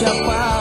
笑话。